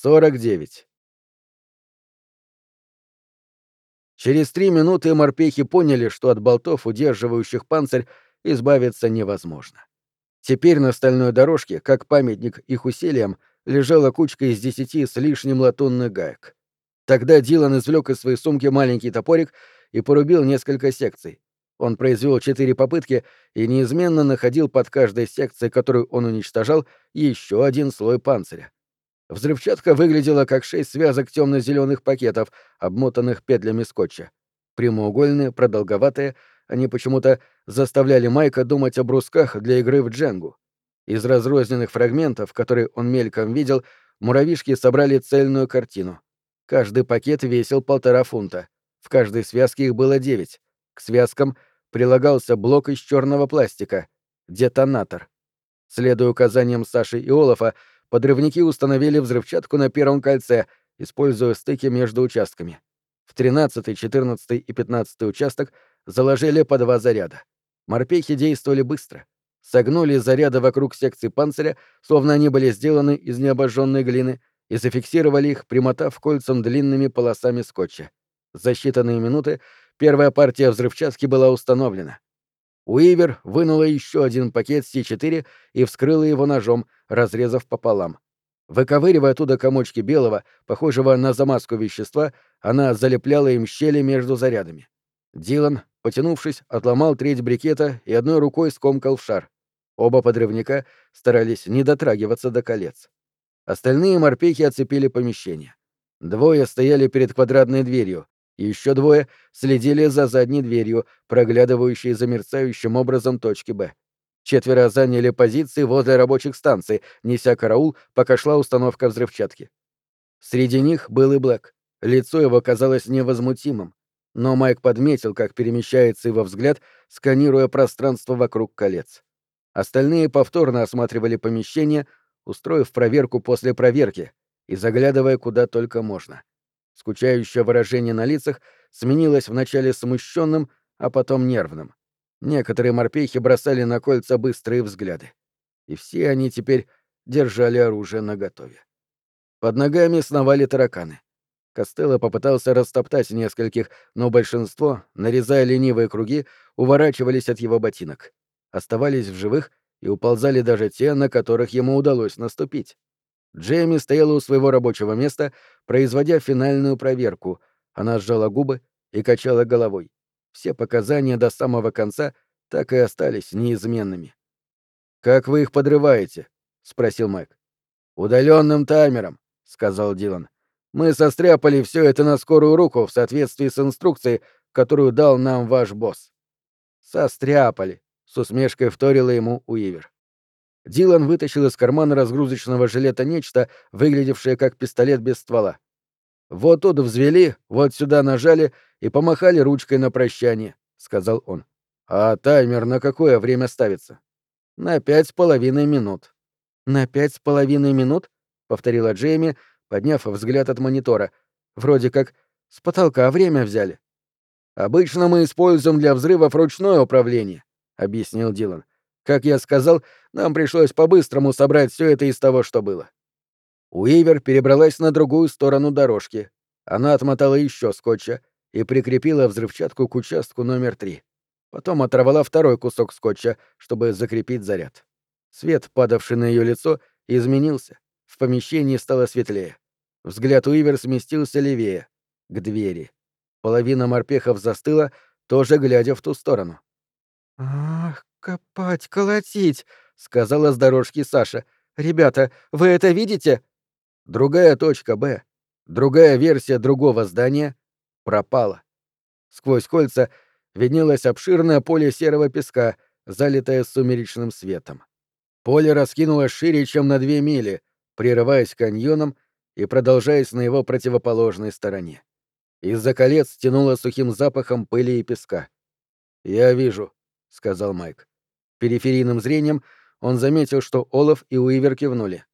Сорок девять. Через три минуты морпехи поняли, что от болтов, удерживающих панцирь, избавиться невозможно. Теперь на стальной дорожке, как памятник их усилиям, лежала кучка из десяти с лишним латунных гаек. Тогда Дилан извлек из своей сумки маленький топорик и порубил несколько секций. Он произвел четыре попытки и неизменно находил под каждой секцией, которую он уничтожал, еще один слой панциря. Взрывчатка выглядела как шесть связок темно-зеленых пакетов, обмотанных петлями скотча. Прямоугольные, продолговатые, они почему-то заставляли Майка думать о брусках для игры в дженгу. Из разрозненных фрагментов, которые он мельком видел, муравишки собрали цельную картину. Каждый пакет весил полтора фунта. В каждой связке их было девять. К связкам прилагался блок из черного пластика — детонатор. Следуя указаниям Саши и Олафа, подрывники установили взрывчатку на первом кольце, используя стыки между участками. В 13, 14 и 15 участок заложили по два заряда. Морпехи действовали быстро. Согнули заряды вокруг секции панциря, словно они были сделаны из необожженной глины, и зафиксировали их, примотав кольцам длинными полосами скотча. За считанные минуты первая партия взрывчатки была установлена. Уивер вынула еще один пакет С4 и вскрыла его ножом, разрезав пополам. Выковыривая оттуда комочки белого, похожего на замазку вещества, она залепляла им щели между зарядами. Дилан, потянувшись, отломал треть брикета и одной рукой скомкал в шар. Оба подрывника старались не дотрагиваться до колец. Остальные морпехи оцепили помещение. Двое стояли перед квадратной дверью, еще двое следили за задней дверью, проглядывающей за мерцающим образом точки «Б». Четверо заняли позиции возле рабочих станций, неся караул, пока шла установка взрывчатки. Среди них был и Блэк. Лицо его казалось невозмутимым, но Майк подметил, как перемещается его взгляд, сканируя пространство вокруг колец. Остальные повторно осматривали помещение, устроив проверку после проверки и заглядывая куда только можно. Скучающее выражение на лицах сменилось вначале смущенным, а потом нервным. Некоторые морпехи бросали на кольца быстрые взгляды. И все они теперь держали оружие наготове. Под ногами сновали тараканы. Костелло попытался растоптать нескольких, но большинство, нарезая ленивые круги, уворачивались от его ботинок. Оставались в живых и уползали даже те, на которых ему удалось наступить. Джейми стояла у своего рабочего места, производя финальную проверку. Она сжала губы и качала головой. Все показания до самого конца так и остались неизменными. «Как вы их подрываете?» — спросил Майк. «Удаленным таймером», — сказал Дилан. «Мы состряпали все это на скорую руку в соответствии с инструкцией, которую дал нам ваш босс». «Состряпали», — с усмешкой вторила ему Уивер. Дилан вытащил из кармана разгрузочного жилета нечто, выглядевшее как пистолет без ствола. «Вот тут взвели, вот сюда нажали и помахали ручкой на прощание», — сказал он. «А таймер на какое время ставится?» «На пять с половиной минут». «На пять с половиной минут?» — повторила Джейми, подняв взгляд от монитора. «Вроде как с потолка время взяли». «Обычно мы используем для взрывов ручное управление», — объяснил Дилан. Как я сказал, нам пришлось по-быстрому собрать все это из того, что было. Уивер перебралась на другую сторону дорожки. Она отмотала еще скотча и прикрепила взрывчатку к участку номер три. Потом оторвала второй кусок скотча, чтобы закрепить заряд. Свет, падавший на ее лицо, изменился. В помещении стало светлее. Взгляд Уивер сместился левее, к двери. Половина морпехов застыла, тоже глядя в ту сторону. «Ах, «Копать, колотить!» — сказала с дорожки Саша. «Ребята, вы это видите?» Другая точка «Б», другая версия другого здания пропала. Сквозь кольца виднелось обширное поле серого песка, залитое сумеречным светом. Поле раскинулось шире, чем на две мили, прерываясь каньоном и продолжаясь на его противоположной стороне. Из-за колец тянуло сухим запахом пыли и песка. «Я вижу», — сказал Майк. Периферийным зрением он заметил, что Олаф и Уивер кивнули.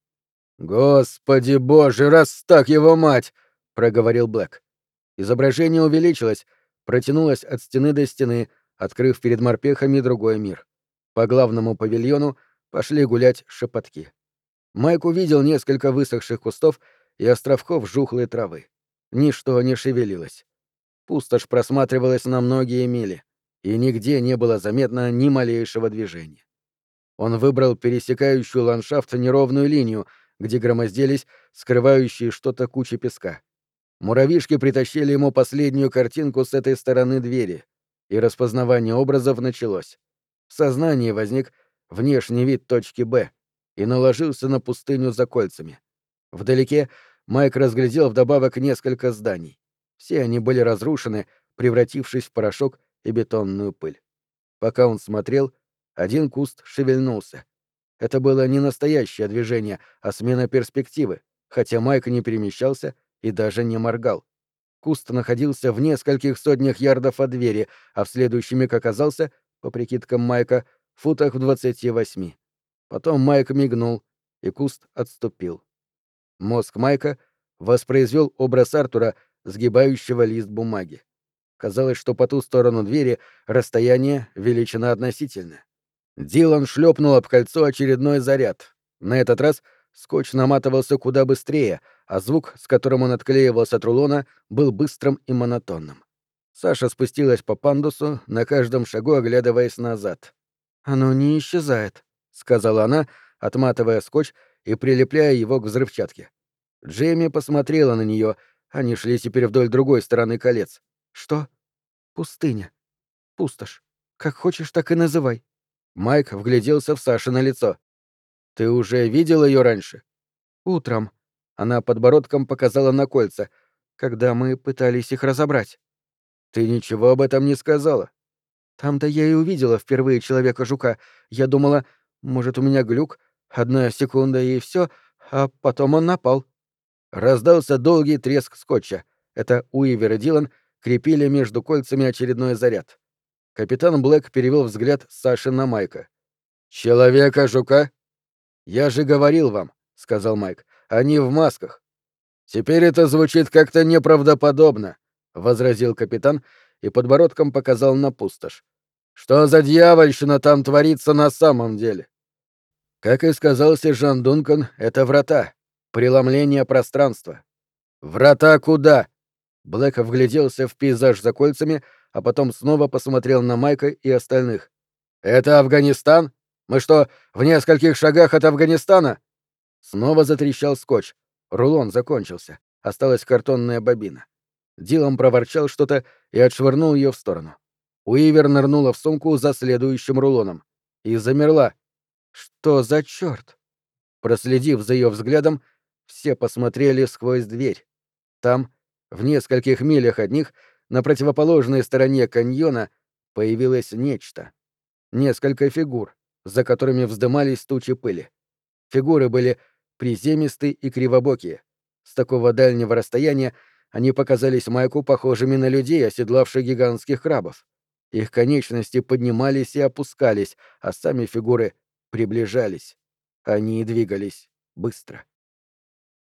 «Господи боже, раз так его мать!» — проговорил Блэк. Изображение увеличилось, протянулось от стены до стены, открыв перед морпехами другой мир. По главному павильону пошли гулять шепотки. Майк увидел несколько высохших кустов и островков жухлой травы. Ничто не шевелилось. Пустошь просматривалась на многие мили, и нигде не было заметно ни малейшего движения. Он выбрал пересекающую ландшафт неровную линию, где громоздились скрывающие что-то кучи песка. Муравьишки притащили ему последнюю картинку с этой стороны двери, и распознавание образов началось. В сознании возник внешний вид точки «Б» и наложился на пустыню за кольцами. Вдалеке Майк разглядел вдобавок несколько зданий. Все они были разрушены, превратившись в порошок и бетонную пыль. Пока он смотрел, один куст шевельнулся. Это было не настоящее движение, а смена перспективы, хотя Майк не перемещался и даже не моргал. Куст находился в нескольких сотнях ярдов от двери, а в следующий миг оказался, по прикидкам Майка, в футах в двадцати восьми. Потом Майк мигнул, и куст отступил. Мозг Майка воспроизвел образ Артура, сгибающего лист бумаги. Казалось, что по ту сторону двери расстояние величина относительная. Дилан шлепнул об кольцо очередной заряд. На этот раз скотч наматывался куда быстрее, а звук, с которым он отклеивался от рулона, был быстрым и монотонным. Саша спустилась по пандусу, на каждом шагу оглядываясь назад. «Оно не исчезает», — сказала она, отматывая скотч и прилепляя его к взрывчатке. Джейми посмотрела на нее, они шли теперь вдоль другой стороны колец. «Что?» «Пустыня. Пустошь. Как хочешь, так и называй. Майк вгляделся в Саши на лицо. «Ты уже видел ее раньше?» «Утром». Она подбородком показала на кольца, когда мы пытались их разобрать. «Ты ничего об этом не сказала?» «Там-то я и увидела впервые Человека-жука. Я думала, может, у меня глюк, одна секунда и все, а потом он напал». Раздался долгий треск скотча. Это Уивер и Дилан крепили между кольцами очередной заряд. Капитан Блэк перевел взгляд Саши на Майка. «Человека-жука?» «Я же говорил вам», — сказал Майк, — «они в масках». «Теперь это звучит как-то неправдоподобно», — возразил капитан и подбородком показал на пустошь. «Что за дьявольщина там творится на самом деле?» Как и сказал сержант Дункан, это врата, преломление пространства. «Врата куда?» Блэк вгляделся в пейзаж за кольцами, а потом снова посмотрел на Майка и остальных. «Это Афганистан? Мы что, в нескольких шагах от Афганистана?» Снова затрещал скотч. Рулон закончился. Осталась картонная бобина. Дилан проворчал что-то и отшвырнул ее в сторону. Уивер нырнула в сумку за следующим рулоном. И замерла. «Что за черт? Проследив за ее взглядом, все посмотрели сквозь дверь. Там, в нескольких милях от них, на противоположной стороне каньона появилось нечто. Несколько фигур, за которыми вздымались тучи пыли. Фигуры были приземистые и кривобокие. С такого дальнего расстояния они показались Майку похожими на людей, оседлавших гигантских крабов. Их конечности поднимались и опускались, а сами фигуры приближались. Они двигались быстро.